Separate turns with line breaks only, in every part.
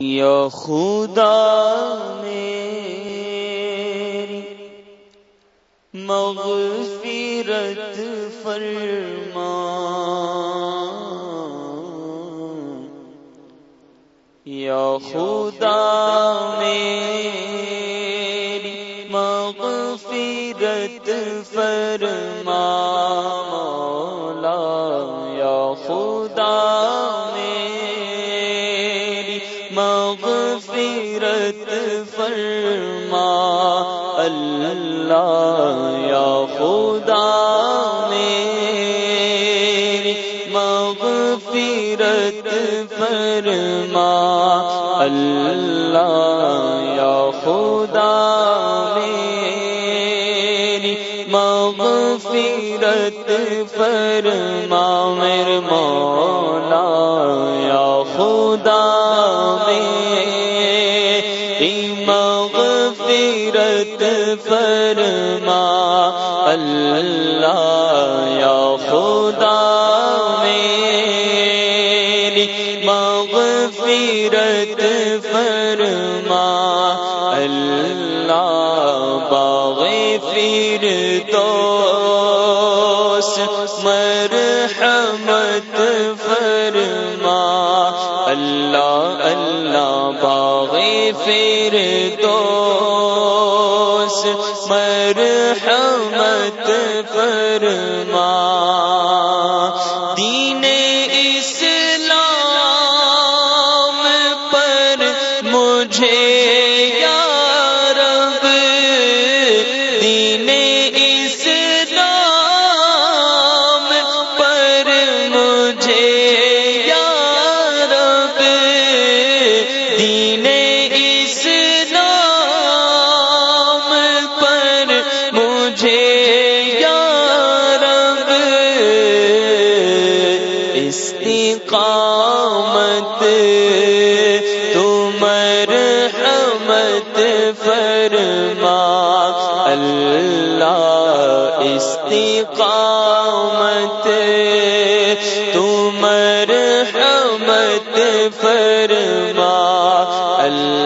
یا خدا میری مغفرت فرما۔ یا خدا میری مغفرت فرما۔ فرما، اللہ یا خدا میری مغفرت فرما، اللہ یا خدا میری مغفرت فرما، میرے مولا یا خدا فرما اللہ یا خدا میری مغفرت فرما اللہ باغ پھر تو مرحمت فرما مرحمت فرما اللہ استقامت تو مرحمت فرما اللہ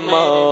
ماں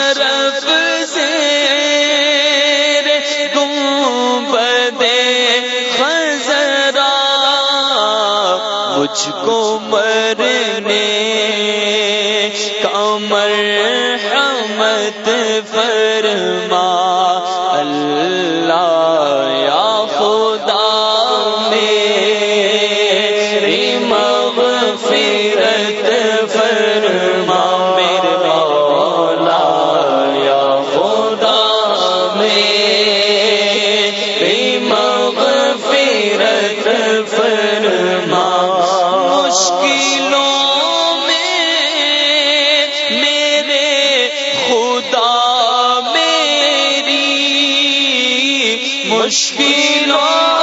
مجھ کو مرنے کا مرحمت فرما۔ دلوں